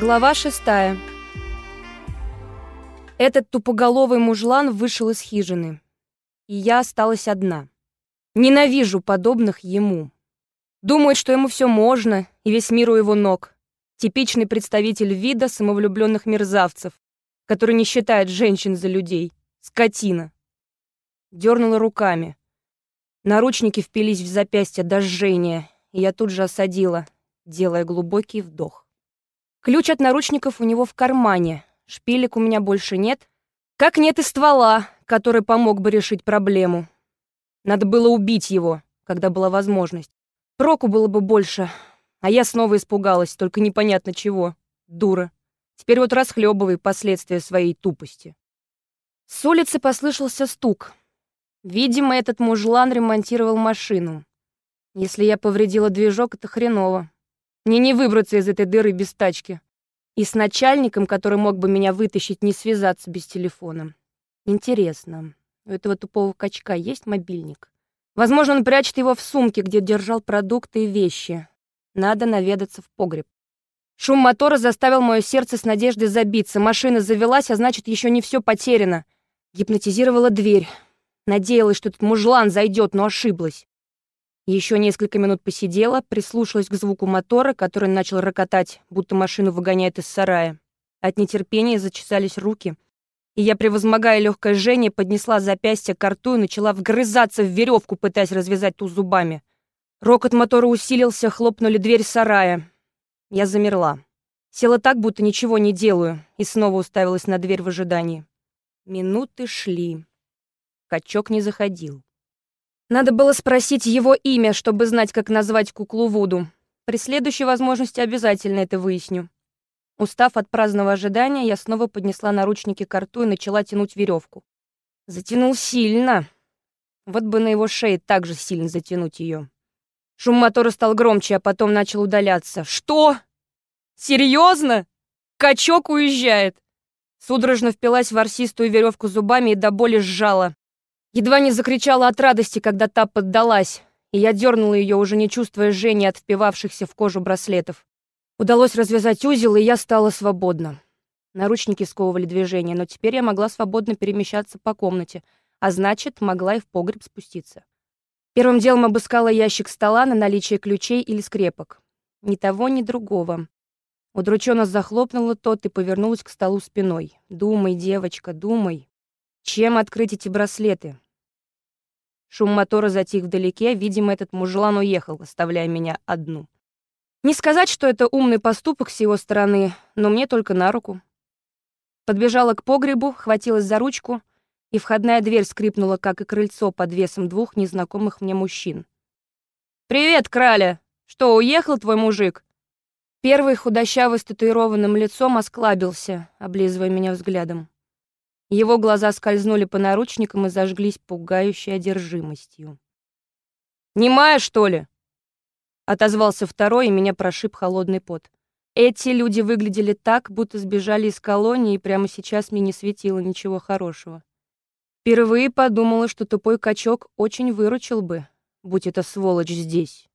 Глава шестая. Этот тупоголовый мужлан вышел из хижины, и я осталась одна. Ненавижу подобных ему. Думает, что ему все можно, и весь мир у его ног. Типичный представитель вида самовлюбленных мерзавцев, который не считает женщин за людей. Скотина. Дернула руками. Наручники впились в запястье до жжения, и я тут же осадила, делая глубокий вдох. Ключ от наручников у него в кармане. Шпилек у меня больше нет. Как нет и ствола, который помог бы решить проблему. Надо было убить его, когда была возможность. Проку было бы больше. А я снова испугалась, только непонятно чего. Дура. Теперь вот расхлебывай последствия своей тупости. С улицы послышался стук. Видимо, этот мужлан ремонтировал машину. Если я повредила движок, это хреново. Мне не выбраться из этой дыры без тачки. И с начальником, который мог бы меня вытащить, не связаться без телефона. Интересно, у этого тупого качка есть мобильник? Возможно, он прячет его в сумке, где держал продукты и вещи. Надо наведаться в погреб. Шум мотора заставил мое сердце с надеждой забиться. Машина завелась, а значит, еще не все потеряно. Гипнотизировала дверь. Надеялась, что этот мужлан зайдет, но ошиблась. Еще несколько минут посидела, прислушалась к звуку мотора, который начал рокотать, будто машину выгоняет из сарая. От нетерпения зачесались руки, и я, превозмогая легкое жжение, поднесла запястье к рту и начала вгрызаться в веревку, пытаясь развязать ту зубами. Рокот мотора усилился, хлопнули дверь сарая. Я замерла. Села так, будто ничего не делаю, и снова уставилась на дверь в ожидании. Минуты шли. Качок не заходил. Надо было спросить его имя, чтобы знать, как назвать куклу Вуду. При следующей возможности обязательно это выясню. Устав от праздного ожидания, я снова поднесла наручники к рту и начала тянуть веревку. Затянул сильно. Вот бы на его шее так же сильно затянуть ее. Шум мотора стал громче, а потом начал удаляться. «Что? Серьезно? Качок уезжает!» Судорожно впилась в ворсистую веревку зубами и до боли сжала. Едва не закричала от радости, когда та поддалась, и я дернула ее, уже не чувствуя жжения от впивавшихся в кожу браслетов. Удалось развязать узел, и я стала свободна. Наручники сковывали движение, но теперь я могла свободно перемещаться по комнате, а значит, могла и в погреб спуститься. Первым делом обыскала ящик стола на наличие ключей или скрепок. Ни того, ни другого. Удрученно захлопнула тот и повернулась к столу спиной. «Думай, девочка, думай. Чем открыть эти браслеты? Шум мотора затих вдалеке, видимо, этот мужлан уехал, оставляя меня одну. Не сказать, что это умный поступок с его стороны, но мне только на руку. Подбежала к погребу, хватилась за ручку, и входная дверь скрипнула, как и крыльцо, под весом двух незнакомых мне мужчин. «Привет, краля! Что, уехал твой мужик?» Первый худощавый с татуированным лицом осклабился, облизывая меня взглядом. Его глаза скользнули по наручникам и зажглись пугающей одержимостью. «Немая, что ли?» Отозвался второй, и меня прошиб холодный пот. Эти люди выглядели так, будто сбежали из колонии, и прямо сейчас мне не светило ничего хорошего. Впервые подумала, что тупой качок очень выручил бы, будь это сволочь здесь.